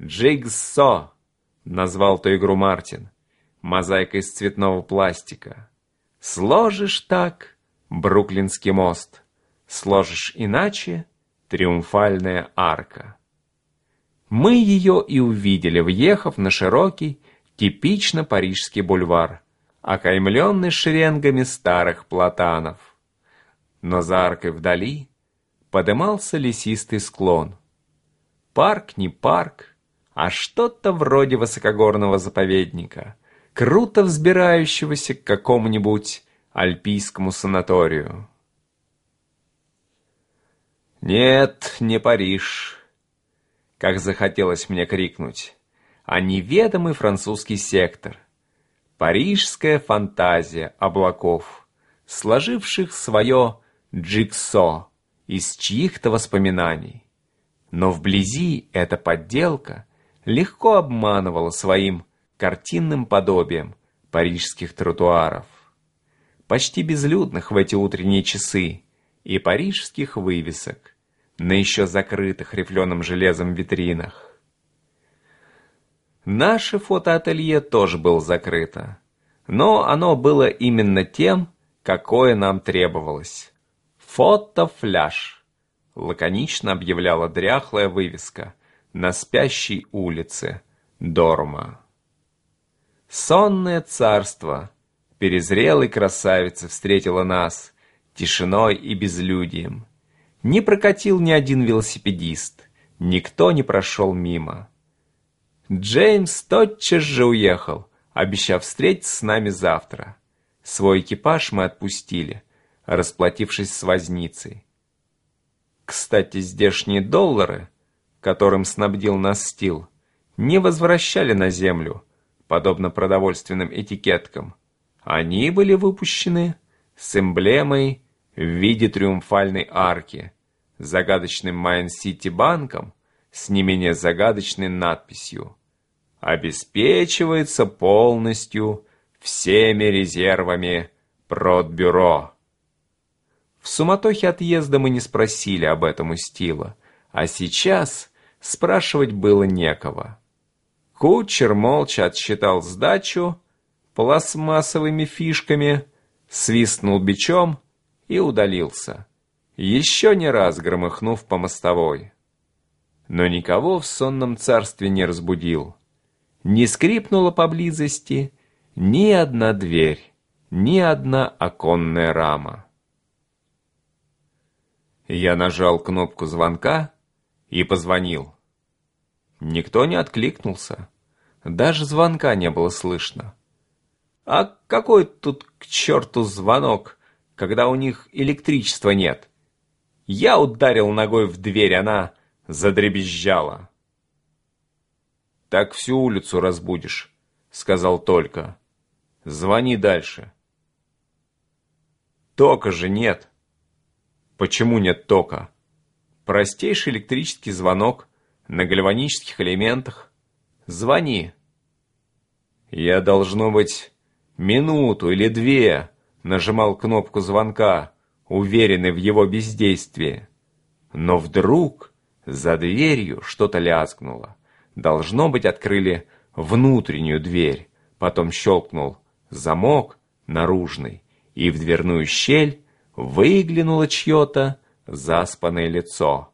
«Джигсо!» — назвал ту игру Мартин. Мозаика из цветного пластика. Сложишь так — Бруклинский мост. Сложишь иначе — Триумфальная арка. Мы ее и увидели, въехав на широкий, типично парижский бульвар, окаймленный шеренгами старых платанов. Но за аркой вдали подымался лесистый склон. Парк не парк, а что-то вроде высокогорного заповедника, круто взбирающегося к какому-нибудь альпийскому санаторию. Нет, не Париж, как захотелось мне крикнуть, а неведомый французский сектор. Парижская фантазия облаков, сложивших свое джиксо из чьих-то воспоминаний. Но вблизи эта подделка легко обманывала своим картинным подобием парижских тротуаров. Почти безлюдных в эти утренние часы и парижских вывесок на еще закрытых рифленым железом витринах. Наше фотоателье тоже было закрыто, но оно было именно тем, какое нам требовалось. «Фотофляж», — лаконично объявляла дряхлая вывеска на спящей улице Дорма. Сонное царство перезрелой красавицы встретило нас тишиной и безлюдием. Не прокатил ни один велосипедист, никто не прошел мимо. Джеймс тотчас же уехал, обещав встретиться с нами завтра. Свой экипаж мы отпустили, расплатившись с возницей. Кстати, здешние доллары, которым снабдил нас Стил, не возвращали на землю, подобно продовольственным этикеткам. Они были выпущены с эмблемой в виде триумфальной арки, загадочным Майн-Сити банком с не менее загадочной надписью «Обеспечивается полностью всеми резервами Продбюро». В суматохе отъезда мы не спросили об этом у Стила, а сейчас спрашивать было некого. Кучер молча отсчитал сдачу пластмассовыми фишками, свистнул бичом и удалился еще не раз громыхнув по мостовой. Но никого в сонном царстве не разбудил. Не скрипнула поблизости ни одна дверь, ни одна оконная рама. Я нажал кнопку звонка и позвонил. Никто не откликнулся. Даже звонка не было слышно. А какой тут к черту звонок, когда у них электричества нет? Я ударил ногой в дверь, она задребезжала. «Так всю улицу разбудишь», — сказал только. «Звони дальше». «Тока же нет». «Почему нет тока?» «Простейший электрический звонок на гальванических элементах. Звони». Я, должно быть, минуту или две нажимал кнопку звонка, уверенный в его бездействии. Но вдруг за дверью что-то лязгнуло. Должно быть, открыли внутреннюю дверь. Потом щелкнул замок наружный, и в дверную щель выглянуло чье-то заспанное лицо.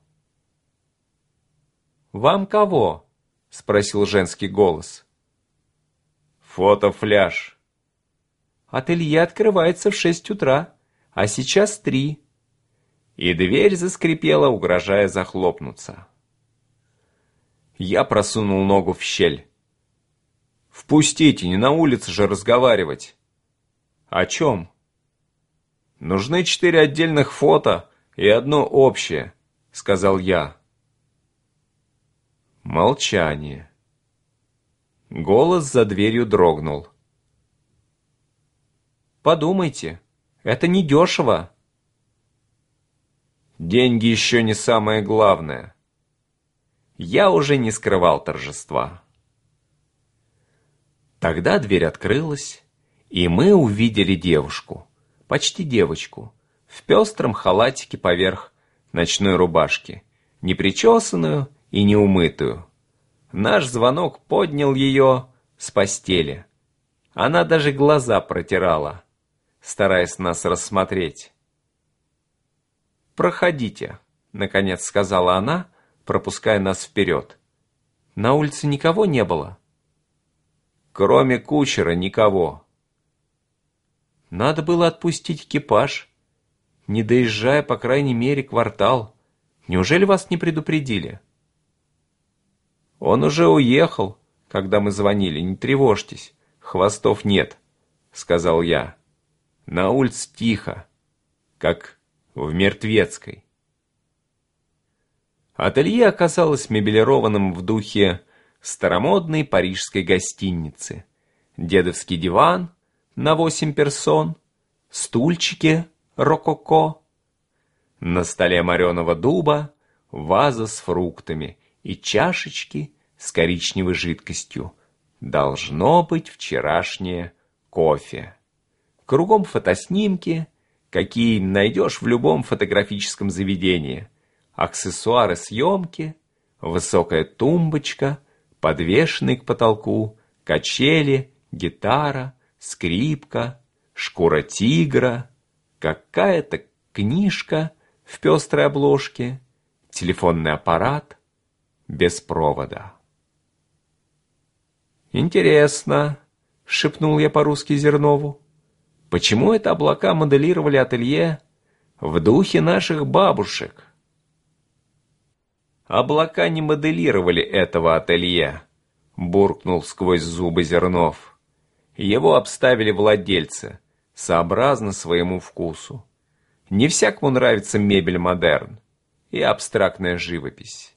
«Вам кого?» — спросил женский голос. «Фотофляж». «Ателье открывается в шесть утра», а сейчас три». И дверь заскрипела, угрожая захлопнуться. Я просунул ногу в щель. «Впустите, не на улице же разговаривать». «О чем?» «Нужны четыре отдельных фото и одно общее», — сказал я. Молчание. Голос за дверью дрогнул. «Подумайте», это не дешево. Деньги еще не самое главное. Я уже не скрывал торжества. Тогда дверь открылась, и мы увидели девушку, почти девочку, в пестром халатике поверх ночной рубашки, непричесанную и неумытую. Наш звонок поднял ее с постели. Она даже глаза протирала, стараясь нас рассмотреть. «Проходите», — наконец сказала она, пропуская нас вперед. «На улице никого не было?» «Кроме кучера никого». «Надо было отпустить экипаж, не доезжая, по крайней мере, квартал. Неужели вас не предупредили?» «Он уже уехал, когда мы звонили, не тревожьтесь, хвостов нет», — сказал я. «На улице тихо, как в Мертвецкой». Ателье оказалось мебелированным в духе старомодной парижской гостиницы. Дедовский диван на восемь персон, стульчики рококо, на столе мореного дуба ваза с фруктами и чашечки с коричневой жидкостью. Должно быть вчерашнее кофе. Кругом фотоснимки, какие найдешь в любом фотографическом заведении. Аксессуары съемки, высокая тумбочка, подвешенный к потолку, качели, гитара, скрипка, шкура тигра, какая-то книжка в пестрой обложке, телефонный аппарат без провода. «Интересно», — шепнул я по-русски Зернову, «почему это облака моделировали ателье в духе наших бабушек?» «Облака не моделировали этого ателье», — буркнул сквозь зубы Зернов. «Его обставили владельцы, сообразно своему вкусу. Не всякому нравится мебель модерн и абстрактная живопись.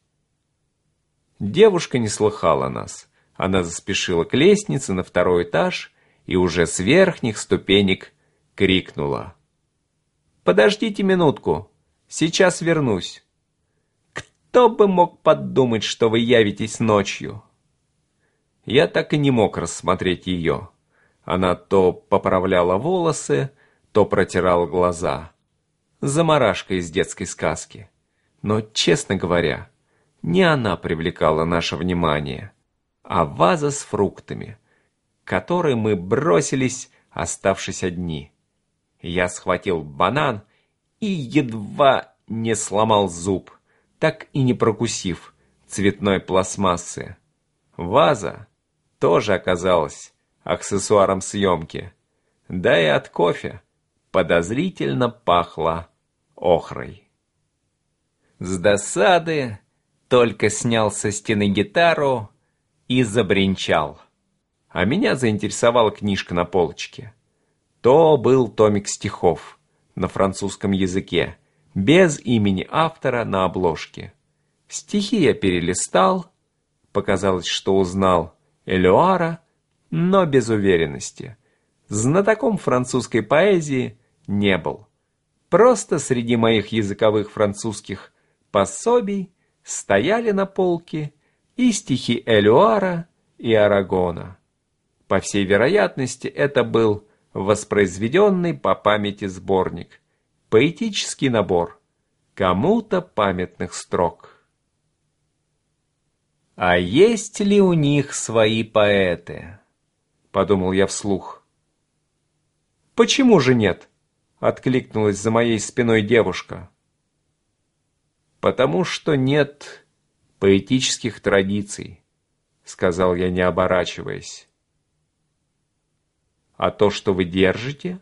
Девушка не слыхала нас. Она заспешила к лестнице на второй этаж и уже с верхних ступенек крикнула. «Подождите минутку, сейчас вернусь. Кто бы мог подумать, что вы явитесь ночью?» Я так и не мог рассмотреть ее. Она то поправляла волосы, то протирала глаза. Замарашка из детской сказки. Но, честно говоря, не она привлекала наше внимание, а ваза с фруктами, которой мы бросились, оставшись одни. Я схватил банан и едва не сломал зуб, так и не прокусив цветной пластмассы. Ваза тоже оказалась аксессуаром съемки, да и от кофе подозрительно пахло охрой. С досады только снял со стены гитару и забринчал. А меня заинтересовала книжка на полочке. То был томик стихов на французском языке, без имени автора на обложке. Стихи я перелистал, показалось, что узнал Элюара, но без уверенности. Знатоком французской поэзии не был. Просто среди моих языковых французских пособий стояли на полке и стихи Элюара и Арагона. По всей вероятности, это был воспроизведенный по памяти сборник, поэтический набор, кому-то памятных строк. «А есть ли у них свои поэты?» — подумал я вслух. «Почему же нет?» — откликнулась за моей спиной девушка потому что нет поэтических традиций», — сказал я, не оборачиваясь. «А то, что вы держите,